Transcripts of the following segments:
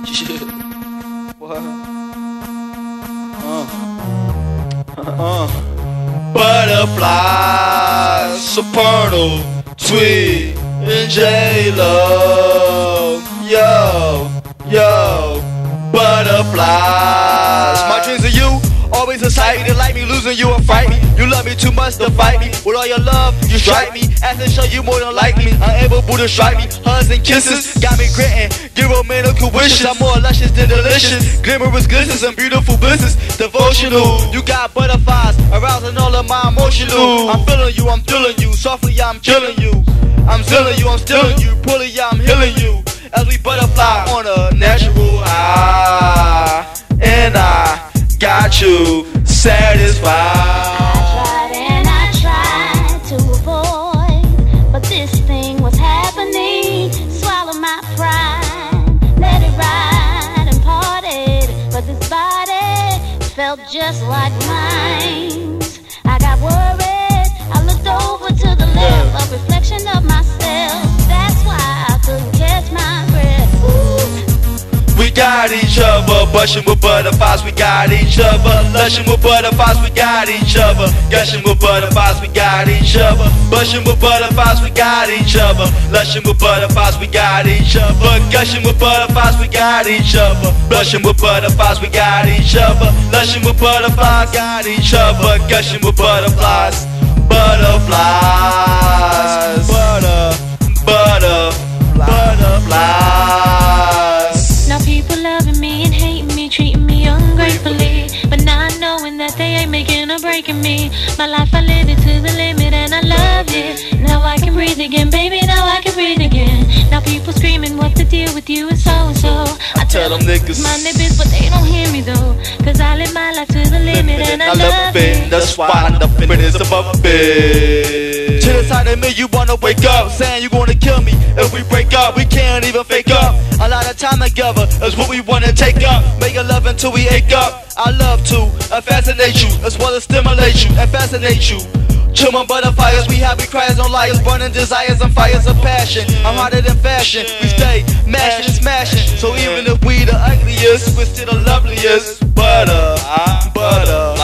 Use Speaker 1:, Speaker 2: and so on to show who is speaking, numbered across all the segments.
Speaker 1: What? Uh. Uh. Supernal, tweet, and J-Lo. Yo, yo, butterflies. My dreams are you always excite me. To like losing you and fright me. You love me too much to fight me. With all your love, you strike me. As to show you more than like me. Unable to strike me. Hugs and kisses got me gritting. Give romantic wishes. I'm more luscious than delicious. Glamorous glistens and beautiful business. Devotional. You got butterflies arousing all of my emotional. I'm feeling you, I'm feeling you. Softly, I'm killing you. I'm stealing you, I'm stealing you. Pulling you, I'm healing you. As we butterfly on a natural high. And I got you satisfied.
Speaker 2: I tried and I tried to avoid, but this thing was happening. Swallow my pride, let it ride and parted, but this body felt just like mine. I got worried.
Speaker 1: Got each other, bushing with butterflies, we got each other. Lushing with butterflies, we got each other. Gushing with butterflies, we got each other. Bushing with butterflies, we got each other. Lushing with butterflies, we got each other. Gushing with butterflies, we got each other. Blushing with butterflies, we got each other. Lushing with butterflies, got each other. Gushing with butterflies, butterflies,
Speaker 3: loving me and hating me, treating me ungratefully. But not knowing that they ain't making or breaking me. My life I live it to the limit and I love it. Now I can breathe again, baby, now I can breathe again. Now people screaming what the deal with you is so and so. I
Speaker 1: tell them niggas.
Speaker 3: my niggas, but they don't hear me though. Cause I live my life to the limit and I love it.
Speaker 1: That's why nothing is above it. To the side of me, you wanna wake up, saying you gonna kill me if we break up. We can't even fake up. Time together is what we wanna take up. Make a love until we ache up. I love to uh, fascinate you, as well as stimulate you and fascinate you. Chill my butterflies, we happy cries on liars, burning desires and fires of passion. I'm hotter than fashion, we stay mashing and smashing. So even if we the ugliest, we're still the loveliest. Butter, butter,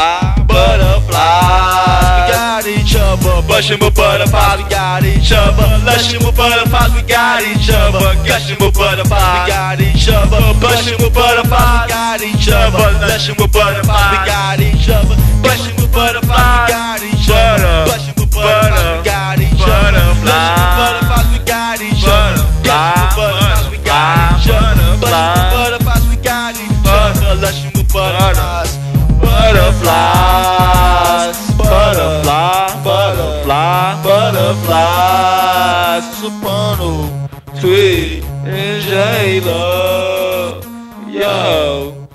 Speaker 1: butterflies. We got each other, bushing with butterflies. We got each other, lushing with butterflies. We got each other, gushing with butterflies. We got each other, bushing with butterflies. We got each other, lushing with butterflies. We got each other, gushing with butterflies. We got each other, blushing with butterflies. We got each other, blushing with butterflies. We got each other, gushing with butterflies. We got each other, blushing with butterflies. We got each other, lushing with butterflies. Butterflies, butterfly, butterfly, butterflies. Soprano, sweet, and J-Lo, yo.